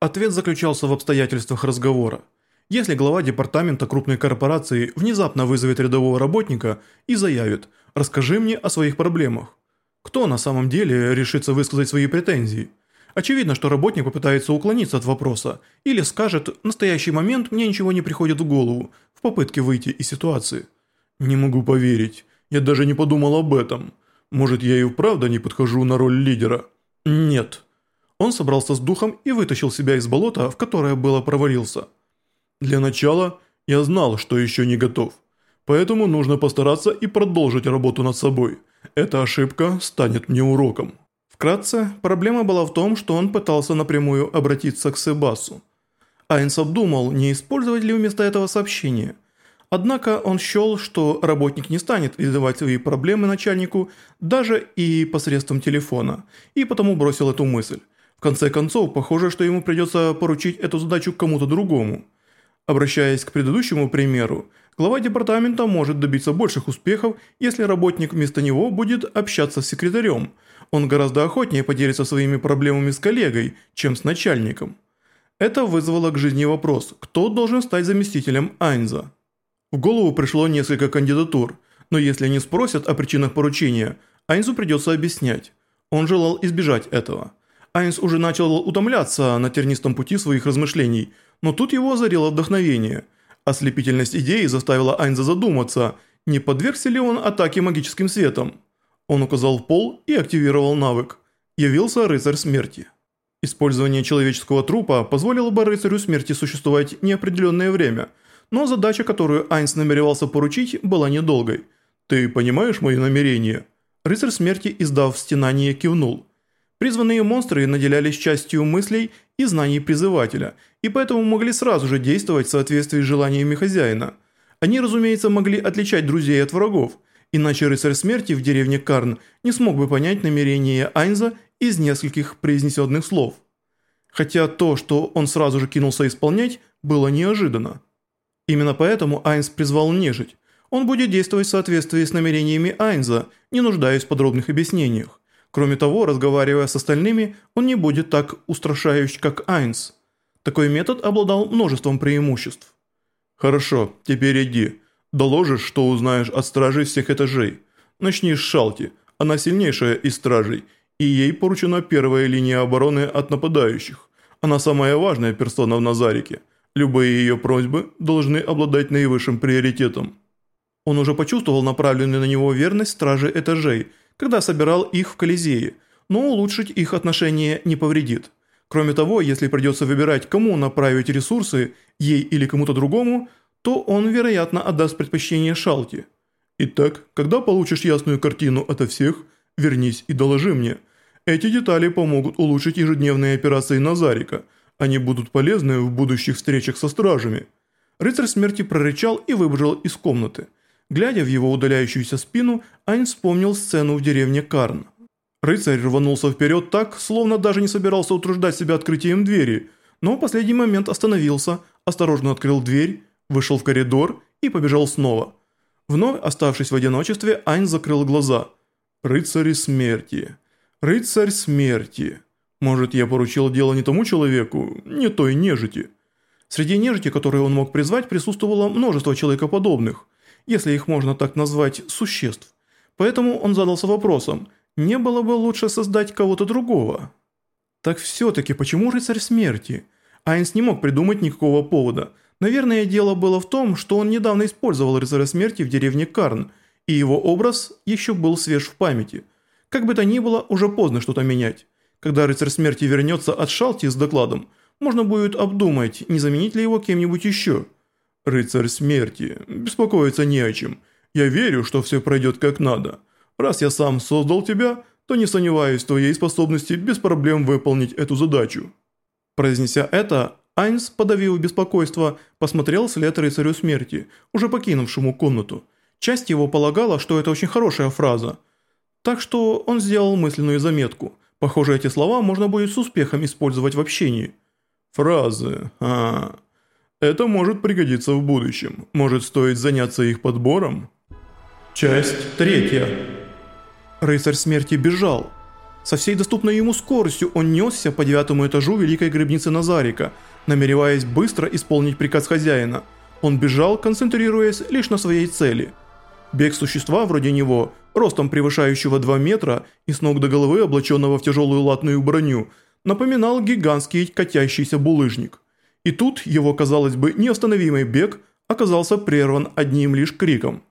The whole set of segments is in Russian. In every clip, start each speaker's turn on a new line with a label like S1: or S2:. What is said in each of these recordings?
S1: Ответ заключался в обстоятельствах разговора. Если глава департамента крупной корпорации внезапно вызовет рядового работника и заявит «расскажи мне о своих проблемах», кто на самом деле решится высказать свои претензии? Очевидно, что работник попытается уклониться от вопроса или скажет «в настоящий момент мне ничего не приходит в голову» в попытке выйти из ситуации. «Не могу поверить, я даже не подумал об этом. Может, я и вправду не подхожу на роль лидера?» «Нет». Он собрался с духом и вытащил себя из болота, в которое было провалился. «Для начала я знал, что еще не готов. Поэтому нужно постараться и продолжить работу над собой. Эта ошибка станет мне уроком». Вкратце, проблема была в том, что он пытался напрямую обратиться к Себасу. Айнс обдумал, не использовать ли вместо этого сообщение. Однако он счел, что работник не станет издавать свои проблемы начальнику даже и посредством телефона, и потому бросил эту мысль. В конце концов, похоже, что ему придется поручить эту задачу кому-то другому. Обращаясь к предыдущему примеру, глава департамента может добиться больших успехов, если работник вместо него будет общаться с секретарем. Он гораздо охотнее поделится своими проблемами с коллегой, чем с начальником. Это вызвало к жизни вопрос, кто должен стать заместителем Айнза. В голову пришло несколько кандидатур, но если они спросят о причинах поручения, Айнзу придется объяснять. Он желал избежать этого. Айнс уже начал утомляться на тернистом пути своих размышлений, но тут его озарило вдохновение. Ослепительность идеи заставила Айнза задуматься, не подвергся ли он атаке магическим светом. Он указал в пол и активировал навык. Явился рыцарь смерти. Использование человеческого трупа позволило бы рыцарю смерти существовать неопределенное время, но задача, которую Айнс намеревался поручить, была недолгой. «Ты понимаешь мои намерения?» Рыцарь смерти, издав стенание, кивнул. Призванные монстры наделялись частью мыслей и знаний призывателя, и поэтому могли сразу же действовать в соответствии с желаниями хозяина. Они, разумеется, могли отличать друзей от врагов, иначе рыцарь смерти в деревне Карн не смог бы понять намерения Айнза из нескольких произнесенных слов. Хотя то, что он сразу же кинулся исполнять, было неожиданно. Именно поэтому Айнз призвал нежить. Он будет действовать в соответствии с намерениями Айнза, не нуждаясь в подробных объяснениях. Кроме того, разговаривая с остальными, он не будет так устрашающий, как Айнс. Такой метод обладал множеством преимуществ. «Хорошо, теперь иди. Доложишь, что узнаешь от стражей всех этажей. Начни с Шалти, она сильнейшая из стражей, и ей поручена первая линия обороны от нападающих. Она самая важная персона в Назарике. Любые ее просьбы должны обладать наивысшим приоритетом». Он уже почувствовал направленную на него верность стражи этажей – когда собирал их в Колизее, но улучшить их отношения не повредит. Кроме того, если придется выбирать, кому направить ресурсы, ей или кому-то другому, то он, вероятно, отдаст предпочтение Шалти. Итак, когда получишь ясную картину ото всех, вернись и доложи мне. Эти детали помогут улучшить ежедневные операции Назарика. Они будут полезны в будущих встречах со стражами. Рыцарь смерти прорычал и выбежал из комнаты. Глядя в его удаляющуюся спину, Айн вспомнил сцену в деревне Карн. Рыцарь рванулся вперед так, словно даже не собирался утруждать себя открытием двери, но в последний момент остановился, осторожно открыл дверь, вышел в коридор и побежал снова. Вновь оставшись в одиночестве, Айн закрыл глаза. «Рыцари смерти! Рыцарь смерти! Может, я поручил дело не тому человеку, не той нежити?» Среди нежити, которые он мог призвать, присутствовало множество человекоподобных – если их можно так назвать, существ. Поэтому он задался вопросом, не было бы лучше создать кого-то другого? Так все-таки почему рыцарь смерти? Айнс не мог придумать никакого повода. Наверное, дело было в том, что он недавно использовал рыцаря смерти в деревне Карн, и его образ еще был свеж в памяти. Как бы то ни было, уже поздно что-то менять. Когда рыцарь смерти вернется от Шалти с докладом, можно будет обдумать, не заменить ли его кем-нибудь еще – «Рыцарь смерти, беспокоиться не о чем. Я верю, что все пройдет как надо. Раз я сам создал тебя, то не сомневаюсь в твоей способности без проблем выполнить эту задачу». Произнеся это, Айнс, подавив беспокойство, посмотрел вслед рыцарю смерти, уже покинувшему комнату. Часть его полагала, что это очень хорошая фраза. Так что он сделал мысленную заметку. Похоже, эти слова можно будет с успехом использовать в общении. «Фразы, а, это может пригодиться в будущем. Может, стоит заняться их подбором? Часть третья. Рыцарь смерти бежал. Со всей доступной ему скоростью он несся по девятому этажу великой гробницы Назарика, намереваясь быстро исполнить приказ хозяина. Он бежал, концентрируясь лишь на своей цели. Бег существа вроде него, ростом превышающего 2 метра и с ног до головы облаченного в тяжелую латную броню, напоминал гигантский катящийся булыжник. И тут его, казалось бы, неостановимый бег оказался прерван одним лишь криком.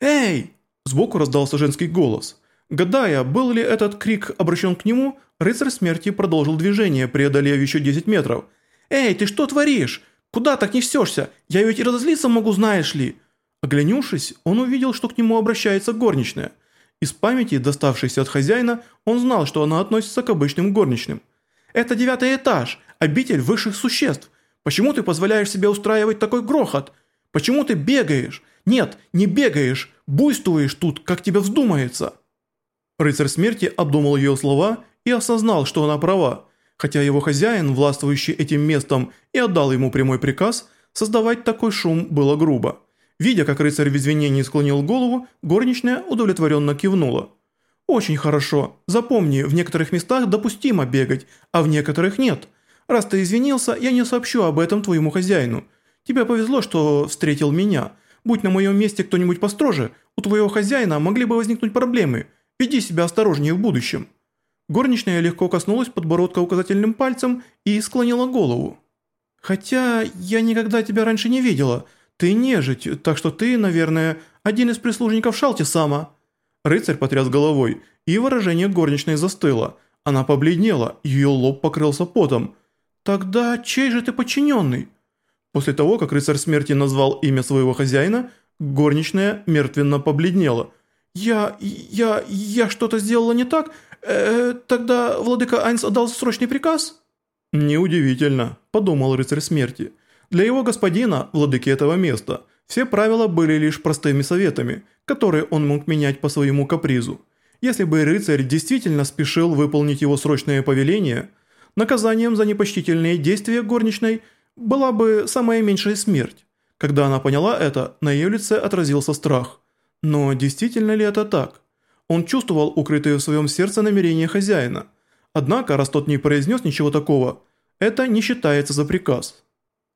S1: «Эй!» – сбоку раздался женский голос – Гадая, был ли этот крик обращен к нему, рыцарь смерти продолжил движение, преодолев еще 10 метров. «Эй, ты что творишь? Куда так несешься? Я ведь и разозлиться могу, знаешь ли!» Оглянувшись, он увидел, что к нему обращается горничная. Из памяти, доставшейся от хозяина, он знал, что она относится к обычным горничным. «Это девятый этаж, обитель высших существ. Почему ты позволяешь себе устраивать такой грохот? Почему ты бегаешь? Нет, не бегаешь, буйствуешь тут, как тебе вздумается!» Рыцарь смерти обдумал ее слова и осознал, что она права, хотя его хозяин, властвующий этим местом, и отдал ему прямой приказ, создавать такой шум было грубо. Видя, как рыцарь в извинении склонил голову, горничная удовлетворенно кивнула. «Очень хорошо. Запомни, в некоторых местах допустимо бегать, а в некоторых нет. Раз ты извинился, я не сообщу об этом твоему хозяину. Тебе повезло, что встретил меня. Будь на моем месте кто-нибудь построже, у твоего хозяина могли бы возникнуть проблемы». Веди себя осторожнее в будущем». Горничная легко коснулась подбородка указательным пальцем и склонила голову. «Хотя я никогда тебя раньше не видела. Ты нежить, так что ты, наверное, один из прислужников Шалти сама». Рыцарь потряс головой, и выражение горничной застыло. Она побледнела, ее лоб покрылся потом. «Тогда чей же ты подчиненный?» После того, как рыцарь смерти назвал имя своего хозяина, горничная мертвенно побледнела – «Я... я... я что-то сделала не так? Э, тогда владыка Айнс отдал срочный приказ?» «Неудивительно», – подумал рыцарь смерти. «Для его господина, владыки этого места, все правила были лишь простыми советами, которые он мог менять по своему капризу. Если бы рыцарь действительно спешил выполнить его срочное повеление, наказанием за непочтительные действия горничной была бы самая меньшая смерть. Когда она поняла это, на ее лице отразился страх. Но действительно ли это так? Он чувствовал укрытые в своем сердце намерения хозяина. Однако, раз тот не произнес ничего такого, это не считается за приказ.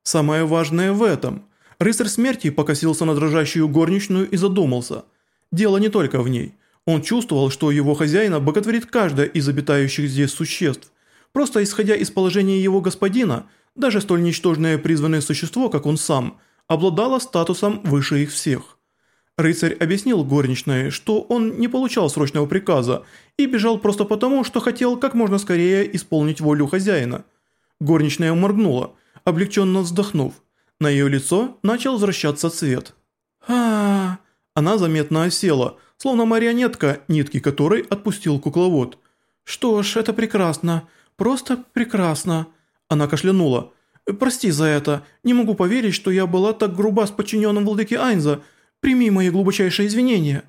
S1: Самое важное в этом. Рыцарь смерти покосился на дрожащую горничную и задумался. Дело не только в ней. Он чувствовал, что его хозяина боготворит каждое из обитающих здесь существ. Просто исходя из положения его господина, даже столь ничтожное призванное существо, как он сам, обладало статусом выше их всех. Рыцарь объяснил горничной, что он не получал срочного приказа и бежал просто потому, что хотел как можно скорее исполнить волю хозяина. Горничная моргнула, облегченно вздохнув. На ее лицо начал возвращаться цвет. а Она заметно осела, словно марионетка, нитки которой отпустил кукловод. «Что ж, это прекрасно. Просто прекрасно». Она кашлянула. «Прости за это. Не могу поверить, что я была так груба с подчиненным владыки Айнза, Прими мои глубочайшие извинения».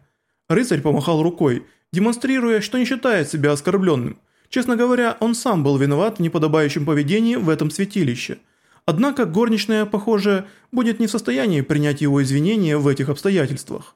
S1: Рыцарь помахал рукой, демонстрируя, что не считает себя оскорбленным. Честно говоря, он сам был виноват в неподобающем поведении в этом святилище. Однако горничная, похоже, будет не в состоянии принять его извинения в этих обстоятельствах.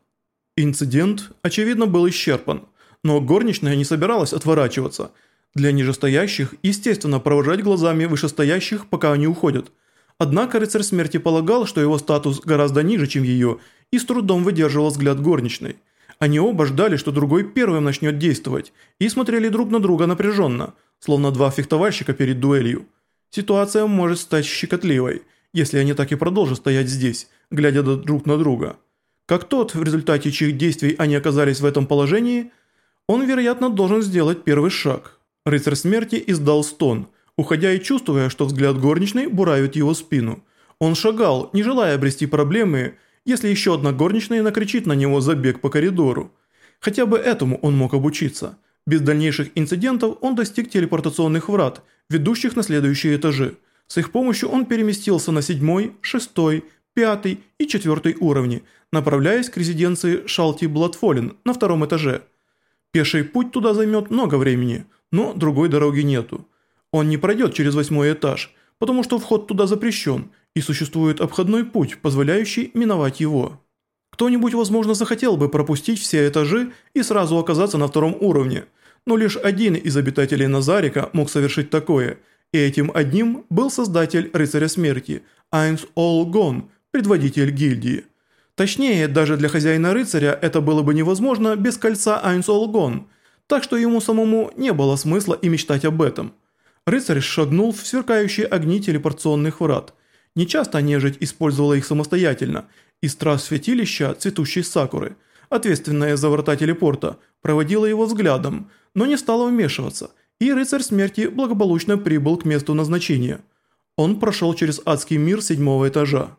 S1: Инцидент, очевидно, был исчерпан, но горничная не собиралась отворачиваться. Для нижестоящих, естественно, провожать глазами вышестоящих, пока они уходят. Однако рыцарь смерти полагал, что его статус гораздо ниже, чем ее, и с трудом выдерживал взгляд горничной. Они оба ждали, что другой первым начнет действовать, и смотрели друг на друга напряженно, словно два фехтовальщика перед дуэлью. Ситуация может стать щекотливой, если они так и продолжат стоять здесь, глядя друг на друга. Как тот, в результате чьих действий они оказались в этом положении, он, вероятно, должен сделать первый шаг. Рыцарь смерти издал стон – уходя и чувствуя, что взгляд горничной буравит его спину. Он шагал, не желая обрести проблемы, если еще одна горничная накричит на него за бег по коридору. Хотя бы этому он мог обучиться. Без дальнейших инцидентов он достиг телепортационных врат, ведущих на следующие этажи. С их помощью он переместился на седьмой, шестой, пятый и четвертый уровни, направляясь к резиденции Шалти Бладфолен на втором этаже. Пеший путь туда займет много времени, но другой дороги нету. Он не пройдет через восьмой этаж, потому что вход туда запрещен, и существует обходной путь, позволяющий миновать его. Кто-нибудь, возможно, захотел бы пропустить все этажи и сразу оказаться на втором уровне, но лишь один из обитателей Назарика мог совершить такое, и этим одним был создатель Рыцаря Смерти, Айнс Олгон, предводитель гильдии. Точнее, даже для хозяина рыцаря это было бы невозможно без кольца Айнс Олгон, так что ему самому не было смысла и мечтать об этом. Рыцарь шагнул в сверкающие огни телепорционных врат. Нечасто нежить использовала их самостоятельно, и страж святилища цветущей сакуры, ответственная за врата телепорта, проводила его взглядом, но не стала вмешиваться, и рыцарь смерти благополучно прибыл к месту назначения. Он прошел через адский мир седьмого этажа.